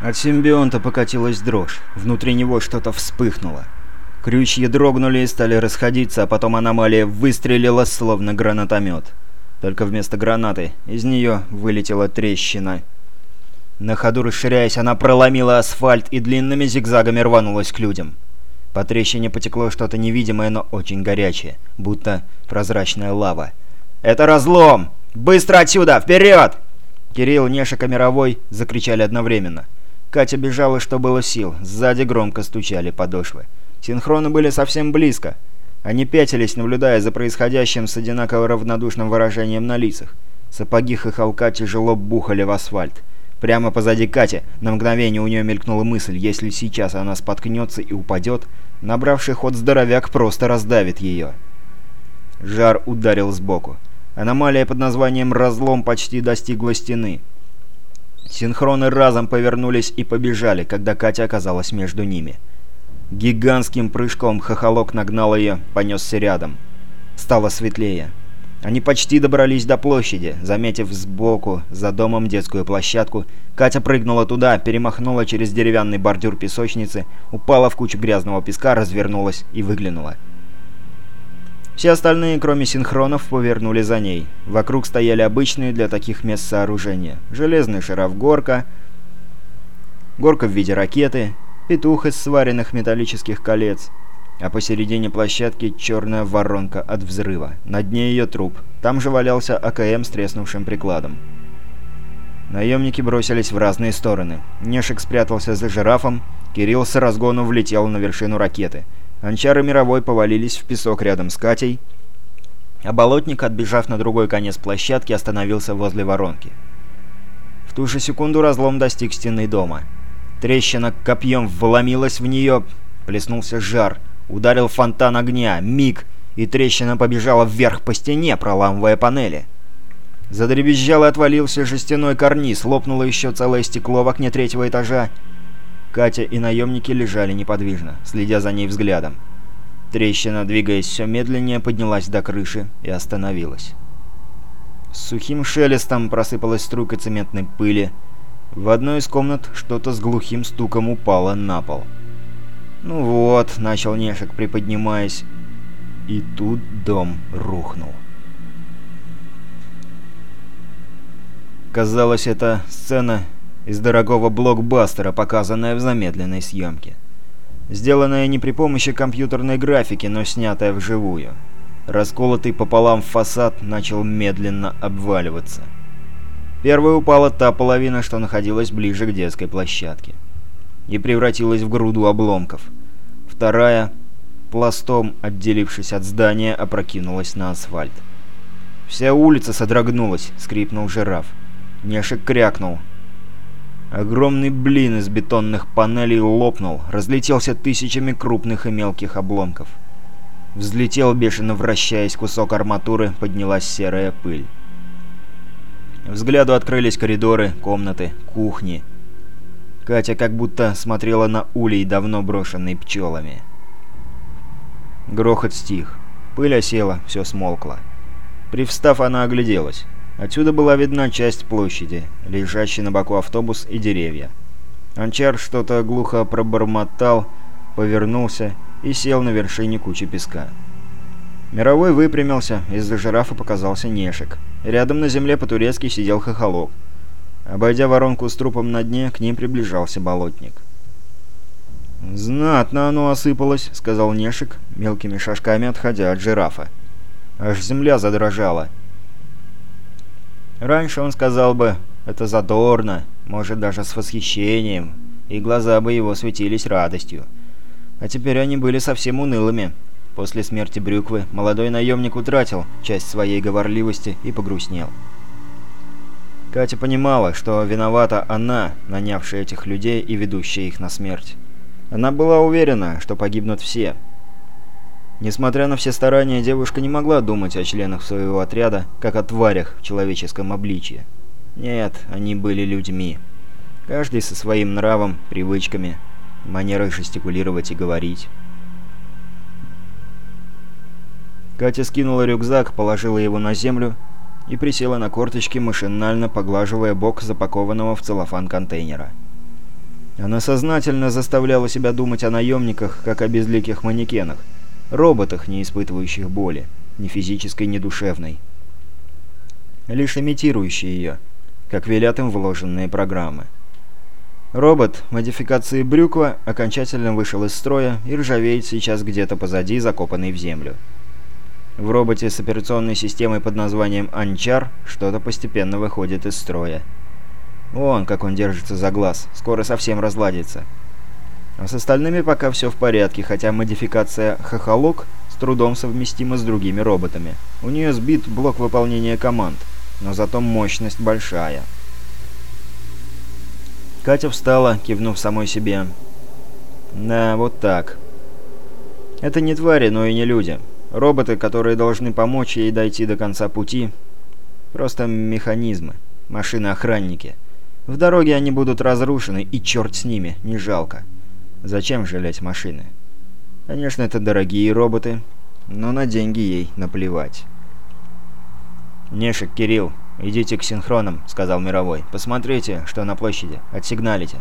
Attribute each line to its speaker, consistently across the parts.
Speaker 1: От симбионта покатилась дрожь, внутри него что-то вспыхнуло. Крючья дрогнули и стали расходиться, а потом аномалия выстрелила, словно гранатомет. Только вместо гранаты из нее вылетела трещина. На ходу расширяясь, она проломила асфальт и длинными зигзагами рванулась к людям. По трещине потекло что-то невидимое, но очень горячее, будто прозрачная лава. «Это разлом! Быстро отсюда! Вперед!» Кирилл, Нешик и Мировой закричали одновременно. Катя бежала, что было сил. Сзади громко стучали подошвы. Синхроны были совсем близко. Они пятились, наблюдая за происходящим с одинаково равнодушным выражением на лицах. Сапоги хохолка тяжело бухали в асфальт. Прямо позади Кати на мгновение у нее мелькнула мысль, если сейчас она споткнется и упадет, набравший ход здоровяк просто раздавит ее. Жар ударил сбоку. Аномалия под названием «Разлом» почти достигла стены. Синхроны разом повернулись и побежали, когда Катя оказалась между ними. Гигантским прыжком хохолок нагнал ее, понесся рядом. Стало светлее. Они почти добрались до площади. Заметив сбоку, за домом детскую площадку, Катя прыгнула туда, перемахнула через деревянный бордюр песочницы, упала в кучу грязного песка, развернулась и выглянула. Все остальные, кроме синхронов, повернули за ней. Вокруг стояли обычные для таких мест сооружения. Железный шаровгорка, горка в виде ракеты, петух из сваренных металлических колец, а посередине площадки черная воронка от взрыва. На дне ее труп. Там же валялся АКМ с треснувшим прикладом. Наемники бросились в разные стороны. Нешек спрятался за жирафом, Кирилл с разгону влетел на вершину ракеты — Анчары мировой повалились в песок рядом с Катей, а болотник, отбежав на другой конец площадки, остановился возле воронки. В ту же секунду разлом достиг стены дома. Трещина копьем вломилась в нее, плеснулся жар, ударил фонтан огня, миг, и трещина побежала вверх по стене, проламывая панели. Задребезжал и отвалился жестяной карниз, лопнуло еще целое стекло в окне третьего этажа, Катя и наемники лежали неподвижно, следя за ней взглядом. Трещина, двигаясь все медленнее, поднялась до крыши и остановилась. С сухим шелестом просыпалась струйка цементной пыли. В одной из комнат что-то с глухим стуком упало на пол. «Ну вот», — начал Нешек, приподнимаясь, и тут дом рухнул. Казалось, эта сцена из дорогого блокбастера, показанная в замедленной съемке. Сделанная не при помощи компьютерной графики, но снятая вживую. Расколотый пополам фасад начал медленно обваливаться. Первой упала та половина, что находилась ближе к детской площадке. И превратилась в груду обломков. Вторая, пластом отделившись от здания, опрокинулась на асфальт. Вся улица содрогнулась, скрипнул жираф. Нешек крякнул, Огромный блин из бетонных панелей лопнул, разлетелся тысячами крупных и мелких обломков. Взлетел, бешено вращаясь, кусок арматуры, поднялась серая пыль. Взгляду открылись коридоры, комнаты, кухни. Катя как будто смотрела на улей, давно брошенный пчелами. Грохот стих. Пыль осела, все смолкло. Привстав, она огляделась. Отсюда была видна часть площади, лежащий на боку автобус и деревья. Анчар что-то глухо пробормотал, повернулся и сел на вершине кучи песка. Мировой выпрямился, из-за жирафа показался Нешек. Рядом на земле по-турецки сидел хохолок. Обойдя воронку с трупом на дне, к ним приближался болотник. «Знатно оно осыпалось», — сказал Нешек, мелкими шажками отходя от жирафа. Аж земля задрожала. Раньше он сказал бы «это задорно», может даже с восхищением, и глаза бы его светились радостью. А теперь они были совсем унылыми. После смерти Брюквы молодой наемник утратил часть своей говорливости и погрустнел. Катя понимала, что виновата она, нанявшая этих людей и ведущая их на смерть. Она была уверена, что погибнут все – Несмотря на все старания, девушка не могла думать о членах своего отряда, как о тварях в человеческом обличье. Нет, они были людьми. Каждый со своим нравом, привычками, манерой жестикулировать и говорить. Катя скинула рюкзак, положила его на землю и присела на корточки, машинально поглаживая бок запакованного в целлофан контейнера. Она сознательно заставляла себя думать о наемниках, как о безликих манекенах, роботах, не испытывающих боли, ни физической, ни душевной. Лишь имитирующие ее, как велят им вложенные программы. Робот модификации Брюква окончательно вышел из строя и ржавеет сейчас где-то позади, закопанный в землю. В роботе с операционной системой под названием «Анчар» что-то постепенно выходит из строя. Вон, как он держится за глаз, скоро совсем разладится. А с остальными пока все в порядке, хотя модификация «Хохолок» с трудом совместима с другими роботами. У нее сбит блок выполнения команд, но зато мощность большая. Катя встала, кивнув самой себе. «Да, вот так. Это не твари, но и не люди. Роботы, которые должны помочь ей дойти до конца пути, просто механизмы, машины-охранники. В дороге они будут разрушены, и черт с ними, не жалко. Зачем жалеть машины? Конечно, это дорогие роботы, но на деньги ей наплевать. «Нешик, Кирилл, идите к синхронам», — сказал Мировой. «Посмотрите, что на площади. Отсигналите».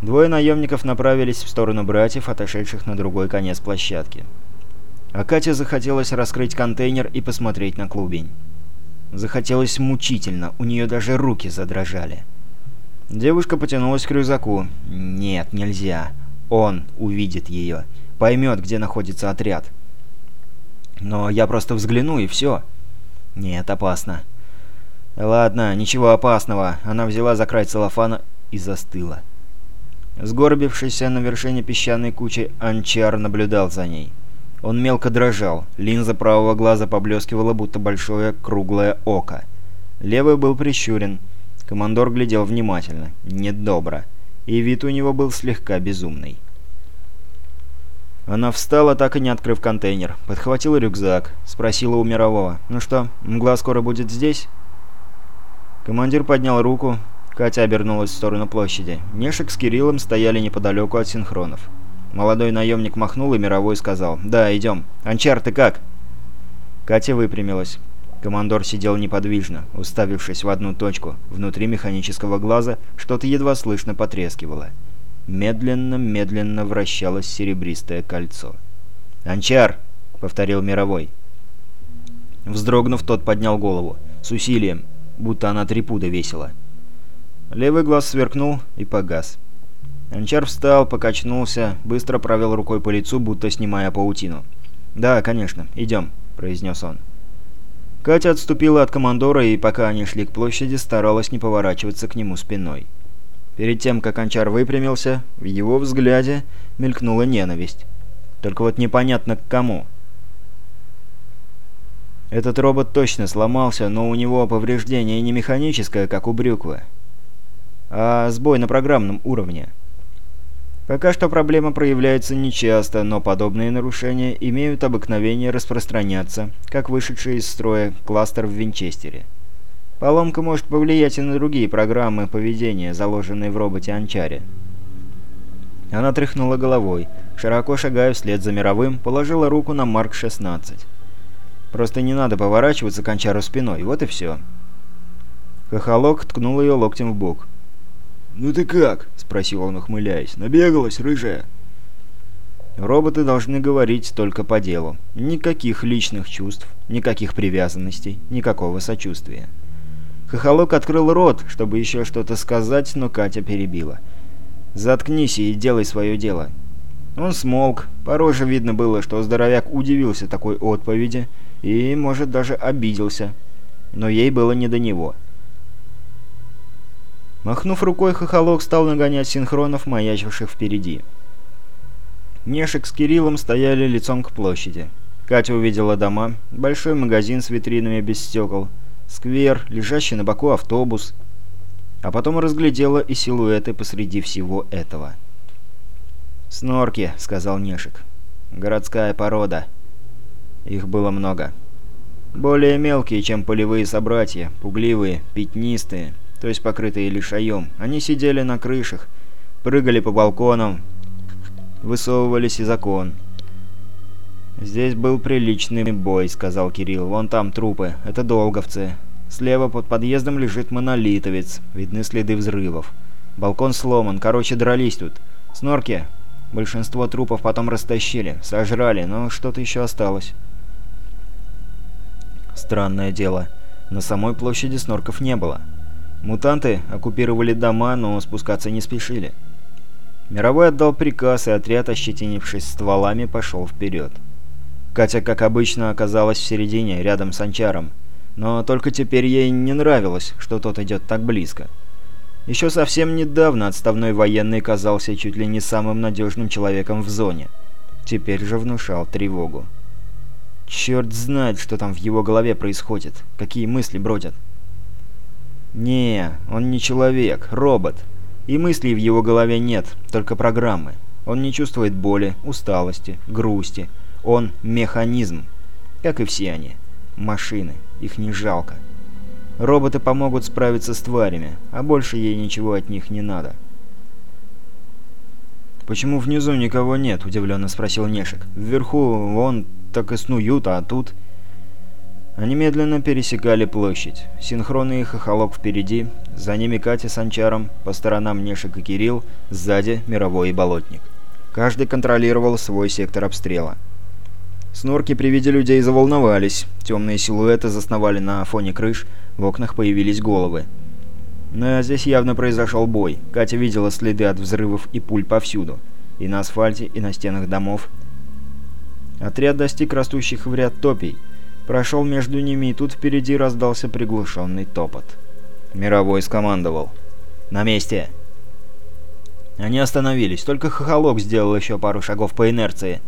Speaker 1: Двое наемников направились в сторону братьев, отошедших на другой конец площадки. А Кате захотелось раскрыть контейнер и посмотреть на клубень. Захотелось мучительно, у нее даже руки задрожали. Девушка потянулась к рюкзаку. «Нет, нельзя. Он увидит ее. Поймет, где находится отряд. Но я просто взгляну, и все». «Нет, опасно». «Ладно, ничего опасного». Она взяла за край целлофана и застыла. Сгорбившийся на вершине песчаной кучи Анчар наблюдал за ней. Он мелко дрожал, линза правого глаза поблескивала, будто большое круглое око. Левый был прищурен. Командор глядел внимательно, недобро, и вид у него был слегка безумный. Она встала, так и не открыв контейнер, подхватила рюкзак, спросила у Мирового, «Ну что, мгла скоро будет здесь?» Командир поднял руку, Катя обернулась в сторону площади. Нешек с Кириллом стояли неподалеку от синхронов. Молодой наемник махнул, и Мировой сказал «Да, идем. Анчар, ты как?» Катя выпрямилась. Командор сидел неподвижно, уставившись в одну точку. Внутри механического глаза что-то едва слышно потрескивало. Медленно-медленно вращалось серебристое кольцо. «Анчар!» — повторил Мировой. Вздрогнув, тот поднял голову. С усилием, будто она три пуда весила. Левый глаз сверкнул и погас. Анчар встал, покачнулся, быстро провел рукой по лицу, будто снимая паутину. «Да, конечно, идем», — произнес он. Катя отступила от командора и, пока они шли к площади, старалась не поворачиваться к нему спиной. Перед тем, как Анчар выпрямился, в его взгляде мелькнула ненависть. Только вот непонятно к кому. Этот робот точно сломался, но у него повреждение не механическое, как у Брюквы, а сбой на программном уровне. Пока что проблема проявляется нечасто, но подобные нарушения имеют обыкновение распространяться, как вышедший из строя кластер в Винчестере. Поломка может повлиять и на другие программы поведения, заложенные в роботе Анчаре. Она тряхнула головой, широко шагая вслед за мировым, положила руку на Марк-16. Просто не надо поворачиваться к Анчару спиной, вот и все. Хохолок ткнул ее локтем в бок. «Ну ты как?» — спросил он, ухмыляясь. «Набегалась, рыжая?» Роботы должны говорить только по делу. Никаких личных чувств, никаких привязанностей, никакого сочувствия. Хохолок открыл рот, чтобы еще что-то сказать, но Катя перебила. «Заткнись и делай свое дело». Он смолк. По роже видно было, что здоровяк удивился такой отповеди и, может, даже обиделся. Но ей было не до него. Махнув рукой, хохолок стал нагонять синхронов, маячивших впереди. Нешек с Кириллом стояли лицом к площади. Катя увидела дома, большой магазин с витринами без стекол, сквер, лежащий на боку автобус, а потом разглядела и силуэты посреди всего этого. «Снорки», — сказал Нешек. «Городская порода». Их было много. Более мелкие, чем полевые собратья, пугливые, пятнистые, то есть покрытые лишаем. Они сидели на крышах, прыгали по балконам, высовывались из окон. «Здесь был приличный бой», — сказал Кирилл. «Вон там трупы. Это долговцы. Слева под подъездом лежит монолитовец. Видны следы взрывов. Балкон сломан, короче, дрались тут. Снорки. Большинство трупов потом растащили, сожрали, но что-то еще осталось. Странное дело. На самой площади снорков не было. Мутанты оккупировали дома, но спускаться не спешили. Мировой отдал приказ, и отряд, ощетинившись стволами, пошел вперед. Катя, как обычно, оказалась в середине, рядом с Анчаром. Но только теперь ей не нравилось, что тот идет так близко. Еще совсем недавно отставной военный казался чуть ли не самым надежным человеком в зоне. Теперь же внушал тревогу. Черт знает, что там в его голове происходит, какие мысли бродят. Не, он не человек, робот. И мыслей в его голове нет, только программы. Он не чувствует боли, усталости, грусти. Он механизм. Как и все они. Машины. Их не жалко. Роботы помогут справиться с тварями, а больше ей ничего от них не надо. «Почему внизу никого нет?» – удивленно спросил Нешек. «Вверху вон так и снуют, а тут...» Они медленно пересекали площадь. Синхронный хохолок впереди, за ними Катя с Анчаром, по сторонам Нешек и Кирилл, сзади Мировой и Болотник. Каждый контролировал свой сектор обстрела. Снорки при виде людей заволновались, темные силуэты засновали на фоне крыш, в окнах появились головы. Но здесь явно произошел бой. Катя видела следы от взрывов и пуль повсюду. И на асфальте, и на стенах домов. Отряд достиг растущих в ряд топий. Прошел между ними, и тут впереди раздался приглушенный топот. Мировой скомандовал. «На месте!» Они остановились, только Хохолок сделал еще пару шагов по инерции.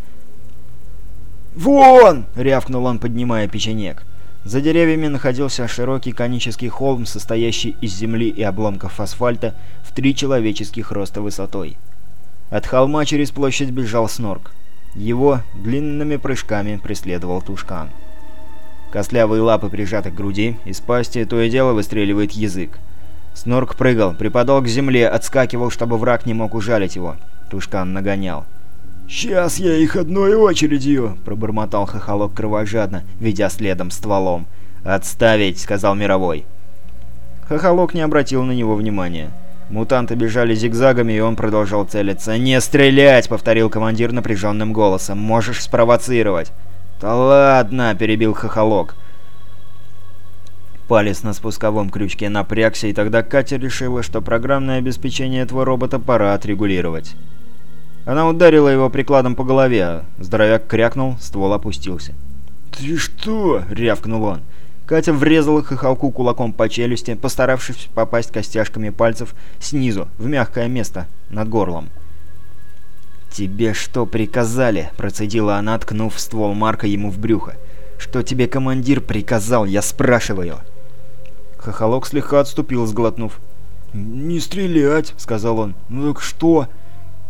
Speaker 1: «Вон!» — рявкнул он, поднимая печенек. За деревьями находился широкий конический холм, состоящий из земли и обломков асфальта в три человеческих роста высотой. От холма через площадь бежал снорк. Его длинными прыжками преследовал тушкан. Костлявые лапы прижаты к груди, из пасти то и дело выстреливает язык. Снорк прыгал, припадал к земле, отскакивал, чтобы враг не мог ужалить его. Тушкан нагонял.
Speaker 2: «Сейчас я их одной очередью!»
Speaker 1: — пробормотал хохолок кровожадно, ведя следом стволом. «Отставить!» — сказал Мировой. Хохолок не обратил на него внимания. Мутанты бежали зигзагами, и он продолжал целиться. «Не стрелять!» — повторил командир напряженным голосом. «Можешь спровоцировать!» «Да ладно!» — перебил Хохолок. Палец на спусковом крючке напрягся, и тогда Катя решила, что программное обеспечение этого робота пора отрегулировать. Она ударила его прикладом по голове, а здоровяк крякнул, ствол опустился.
Speaker 2: «Ты что?» — рявкнул он.
Speaker 1: Катя врезала хохолку кулаком по челюсти, постаравшись попасть костяшками пальцев снизу, в мягкое место, над горлом. «Тебе что приказали?» — процедила она, ткнув ствол Марка ему в брюхо. «Что тебе командир приказал, я спрашиваю?» Хохолок слегка отступил, сглотнув.
Speaker 2: «Не стрелять», — сказал он. «Ну так что?»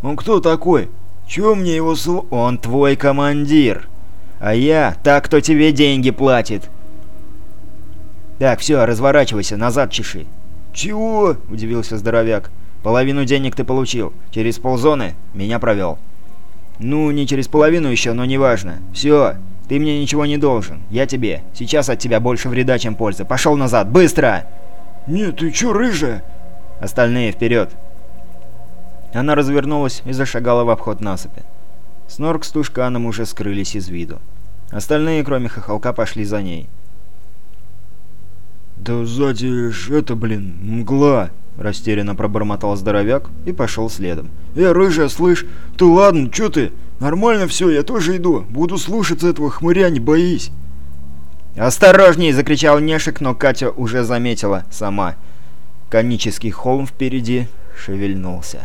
Speaker 2: Он кто такой? Чего мне его сл...
Speaker 1: Он твой командир. А я так, кто тебе деньги платит. Так, все, разворачивайся, назад чеши.
Speaker 2: Чего?
Speaker 1: Удивился здоровяк. Половину денег ты получил. Через ползоны меня провел. Ну, не через половину еще, но неважно. Все, ты мне ничего не должен. Я тебе. Сейчас от тебя больше вреда, чем пользы. Пошел назад, быстро!
Speaker 2: Нет, ты че, рыжая?
Speaker 1: Остальные вперед. Она развернулась и зашагала в обход насыпи. Снорк с Тушканом уже скрылись из виду. Остальные, кроме Хохолка, пошли за ней.
Speaker 2: «Да сзади ж это, блин, мгла!» — растерянно пробормотал здоровяк и пошел следом. «Э, рыжая, слышь, ты ладно, чё ты? Нормально все, я тоже иду. Буду слушаться этого хмыря, не боись!»
Speaker 1: «Осторожней!» — закричал Нешек, но Катя уже заметила сама. Конический холм впереди шевельнулся.